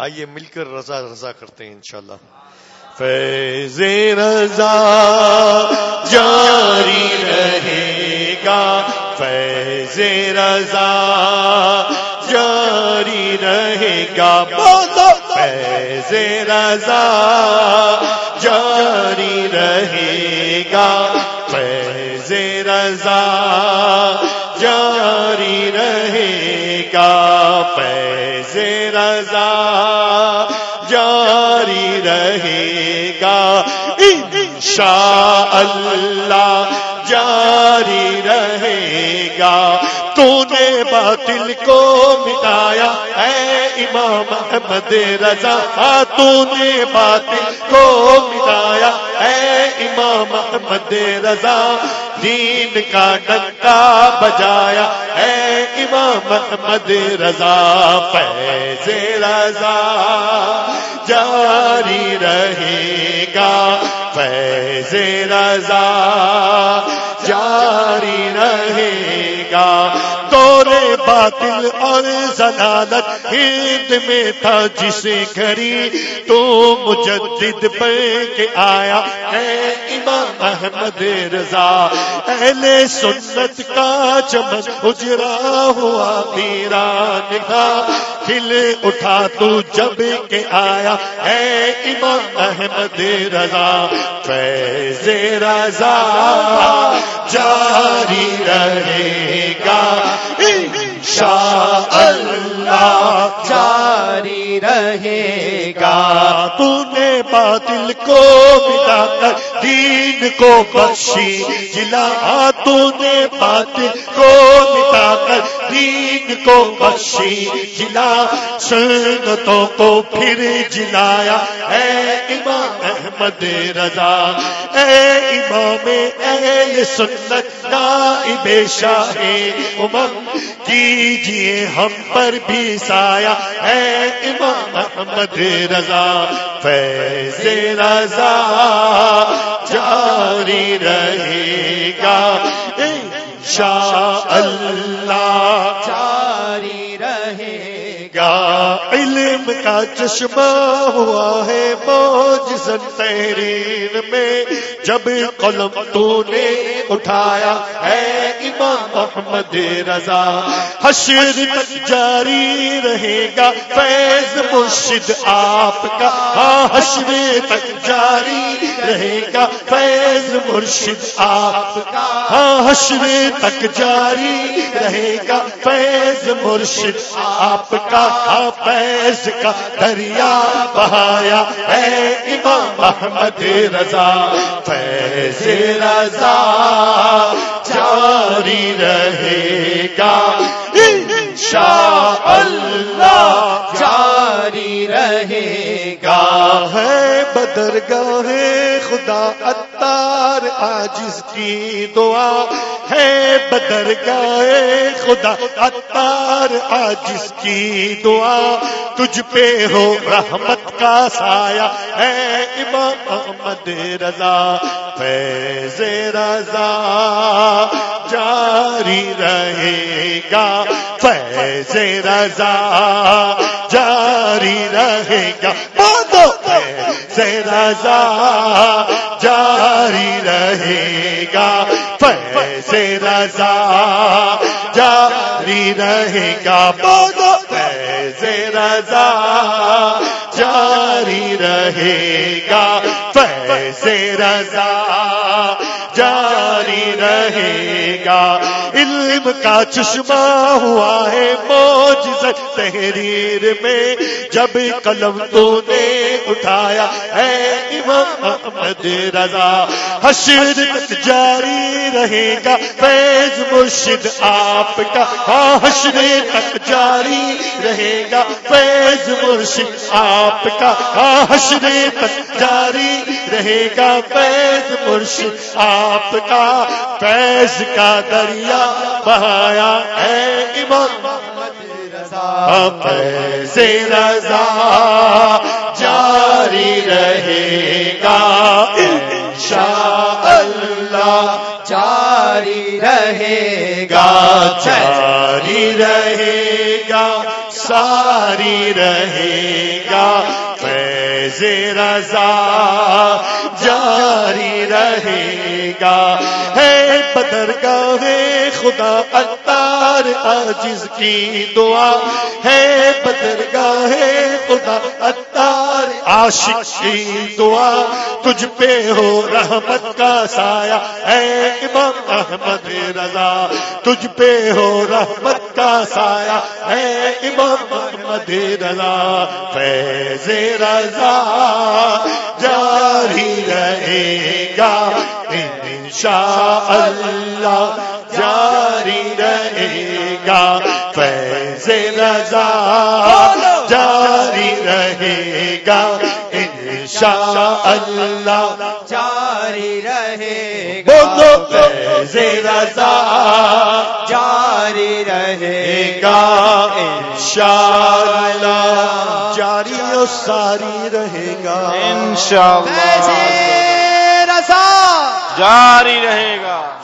آئیے مل کر رضا رضا کرتے ہیں انشاءاللہ۔ فیض رضا جاری رہے گا۔ فیض رضا جاری رہے گا۔ فیض رضا جاری رہے گا۔ فیض رضا جاری رہے گا۔ فیض انشاء اللہ جاری رہے گا۔ تو نے باطل کو مٹایا اے امام احمد رضا۔ تو نے باطل کو مٹایا اے امام احمد رضا۔ دین کا ڈنکا بجایا اے امام احمد رضا۔ فیض رضا۔ جاری رہے گا۔ فیض رضا جاری رہے گا۔ تورے باطل اور زلالت ہند میں تھا جسے گھری۔ تو مجدد پہ کے آیا ہے۔ احمد رضا اہل سنت کا چمن اجرا ہوا میرا نکا کھل اٹھا تو جب کے آیا، اے امام احمد رضا فیض رضا جاری رہے گا۔ انشاء اللہ جاری رہے گا۔ تو نے باطل کو مٹا کر دین کو بخشی، جلا تو نے باطل کو مٹا دین کو بخشی جلا، سنتوں کو پھر جلایا۔ اے امام احمد رضا، اے امام اہل سنت، نائب شاہ امم، کیجیے ہم پر بھی سایہ۔ اے امام احمد رضا، فیض رضا جاری رہے گا۔ انشاء علم کا چشمہ ہوا ہے موج تحریر میں جب قلم تو نے اٹھایا ہے امام محمد رضا۔ حشر تک جاری رہے گا، فیض مرشد آپ کا۔ ہاں حشر تک جاری رہے گا، فیض مرشد آپ کا۔ ہاں حشر تک جاری رہے گا، فیض مرشد آپ کا۔ ہاں فیض کا دریا بہایا۔ ہے امام محمد رضا، فیض رضا۔ جاری رہے گا۔ انشاء اللہ جاری رہے گا۔ ہے بدرگاہ خدا اتار آجز کی دعا ہے، بدر گاہ خدا اتار آجز کی دعا تجھ پہ ہو رحمت کا سایہ ہے، امام محمد رضا، فیض رضا، جاری رہے گا، فیض رضا، جاری رہے گا فیض رضا، جاری رہے گا، فیض رضا جاری رہے گا۔ بولو، فیض رضا جاری رہے گا۔ فیض رضا جاری رہے گا۔ علم کا چشمہ ہوا ہے موج تحریر میں، جب قلم تو نے اٹھایا، اے امام محمد رضا، حشر تک جاری رہے گا، فیض مرشد آپ کا ہاں حشر تک جاری رہے گا، فیض مرشد آپ کا ہاں حشر تک جاری رہے گا، فیض مرشد آپ کا، فیض کا دریا بہایا ہے امام. فیض رضا جاری رہے گا. انشاء اللہ جاری رہے گا. جاری رہے گا. ساری رہے گا. فیض رضا جاری رہے گا. ہے بدر ہے خدا اتار عاجز کی دعا ہے۔ بدر ہے خدا اتار عاشق کی دعا۔ تجھ پہ ہو رحمت کا سایہ اے امام احمد رضا۔ تجھ پہ ہو رحمت کا سایہ اے امام احمد رضا۔ فیض رضا جاری انشاء اللہ جاری رہے گا فیض رضا جاری رہے گا انشاء اللہ جاری رہے گا فیض رضا جاری رہے گا انشاء اللہ جاری و ساری رہے گا۔ انشاءاللہ فیض رضا جاری رہے گا۔